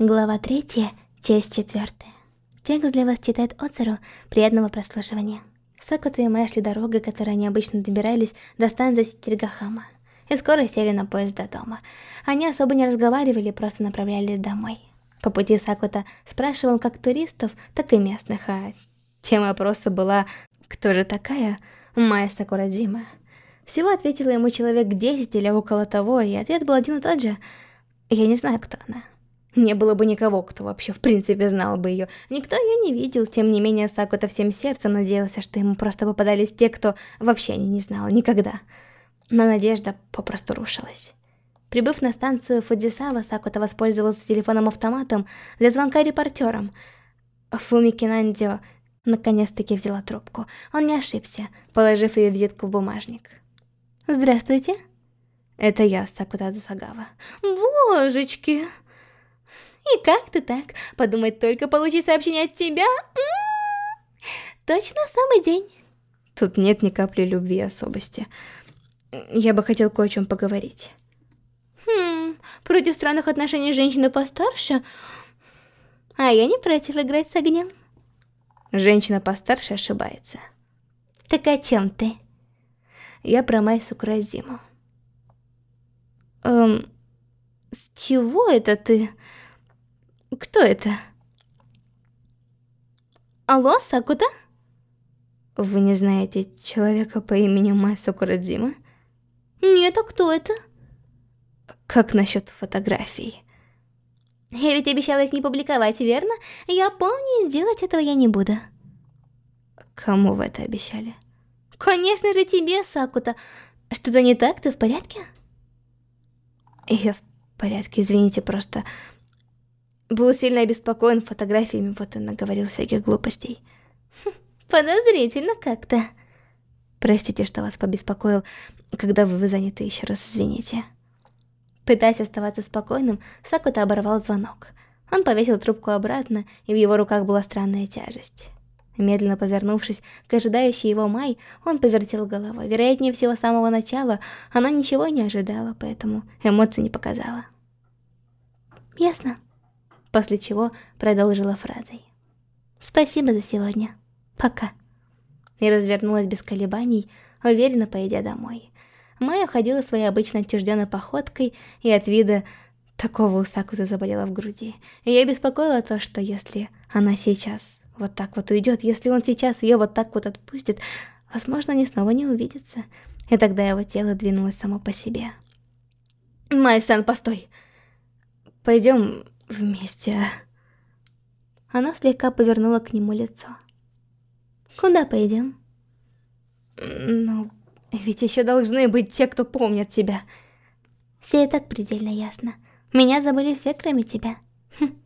Глава 3, часть 4. Текст для вас читает Оцеру. Приятного прослушивания. Сакута и Мэй шли дорогой, которой они обычно добирались до станции Ситергахама. И скоро сели на поезд до дома. Они особо не разговаривали, просто направлялись домой. По пути Сакута спрашивал как туристов, так и местных, а тема вопроса была «Кто же такая Майя Сакурадзима?». Всего ответила ему человек 10 или около того, и ответ был один и тот же «Я не знаю, кто она». Не было бы никого, кто вообще в принципе знал бы ее. Никто ее не видел, тем не менее Сакута всем сердцем надеялся, что ему просто попадались те, кто вообще не, не знал никогда. Но надежда попросту рушилась. Прибыв на станцию Фудзисава, Сакута воспользовался телефоном-автоматом для звонка репортерам. Фуми Кинандио наконец-таки взяла трубку. Он не ошибся, положив ее визитку в бумажник. «Здравствуйте». «Это я, Сакута Адзусагава». «Божечки!» И как ты так? Подумать только получить сообщение от тебя? М -м -м. Точно самый день. Тут нет ни капли любви и особости. Я бы хотел кое о чем поговорить. Хм, против странных отношений женщины постарше? А я не против играть с огнем. Женщина постарше ошибается. Так о чем ты? Я про Майсу Кразиму. Эм, с чего это ты? Кто это? Алло, Сакута? Вы не знаете человека по имени Майса Курадзима? Нет, а кто это? Как насчет фотографий? Я ведь обещала их не публиковать, верно? Я помню, делать этого я не буду. Кому вы это обещали? Конечно же тебе, Сакута. Что-то не так? Ты в порядке? Я в порядке, извините, просто был сильно обеспокоен фотографиями, вот и наговорил всяких глупостей. Подозрительно как-то. Простите, что вас побеспокоил, когда вы, вы заняты, еще раз извините. Пытаясь оставаться спокойным, Сакута оборвал звонок. Он повесил трубку обратно, и в его руках была странная тяжесть. Медленно повернувшись к ожидающей его Май, он повертел головой. Вероятнее всего, с самого начала она ничего не ожидала, поэтому эмоций не показала. «Ясно», после чего продолжила фразой. «Спасибо за сегодня. Пока». И развернулась без колебаний, уверенно поедя домой. Майя ходила своей обычной отчужденной походкой, и от вида такого у заболела в груди. Ее беспокоило то, что если она сейчас вот так вот уйдет, если он сейчас ее вот так вот отпустит, возможно, они снова не увидятся. И тогда его тело двинулось само по себе. «Майсан, постой! Пойдем вместе. Она слегка повернула к нему лицо. Куда пойдем? Ну, ведь еще должны быть те, кто помнят тебя. Все и так предельно ясно. Меня забыли все, кроме тебя. Хм.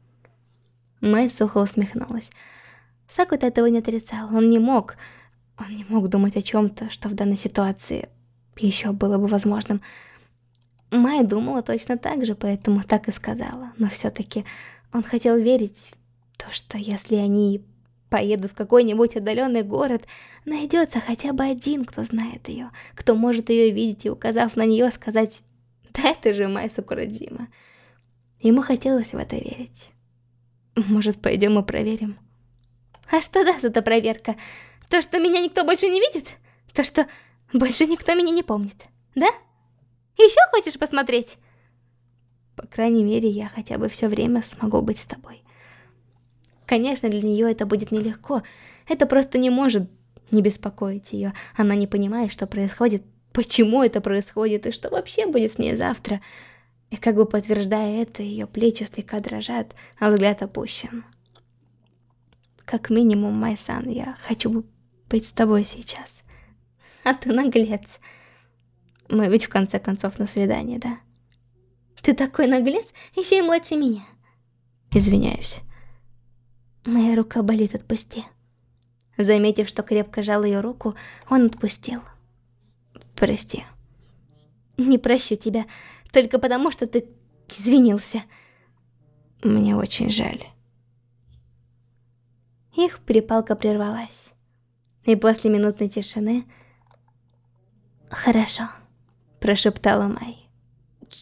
Мэй сухо усмехнулась. Сакута этого не отрицал. Он не мог... Он не мог думать о чем-то, что в данной ситуации еще было бы возможным. Майя думала точно так же, поэтому так и сказала. Но все-таки он хотел верить в то, что если они поедут в какой-нибудь отдаленный город, найдется хотя бы один, кто знает ее, кто может ее видеть и, указав на нее, сказать «Да это же Майя Сакурадзима». Ему хотелось в это верить. Может, пойдем и проверим? А что даст эта проверка? То, что меня никто больше не видит? То, что больше никто меня не помнит, да? Еще хочешь посмотреть? По крайней мере, я хотя бы все время смогу быть с тобой. Конечно, для нее это будет нелегко. Это просто не может не беспокоить ее. Она не понимает, что происходит, почему это происходит, и что вообще будет с ней завтра. И как бы подтверждая это, ее плечи слегка дрожат, а взгляд опущен. Как минимум, Майсан, я хочу быть с тобой сейчас. А ты наглец. Мы ведь в конце концов на свидание, да? Ты такой наглец, еще и младше меня. Извиняюсь. Моя рука болит, отпусти. Заметив, что крепко жал ее руку, он отпустил. Прости. Не прощу тебя, только потому что ты извинился. Мне очень жаль. Их перепалка прервалась. И после минутной тишины... Хорошо прошептала Май.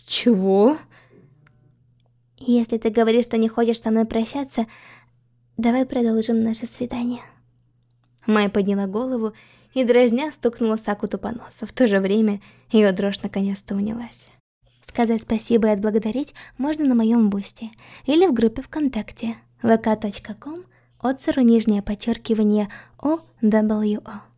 Чего? Если ты говоришь, что не хочешь со мной прощаться, давай продолжим наше свидание. Майя подняла голову и дразня стукнула Сакуту по носу. В то же время ее дрожь наконец-то унялась. Сказать спасибо и отблагодарить можно на моем бусте или в группе ВКонтакте vk.com от нижнее подчеркивание OWO.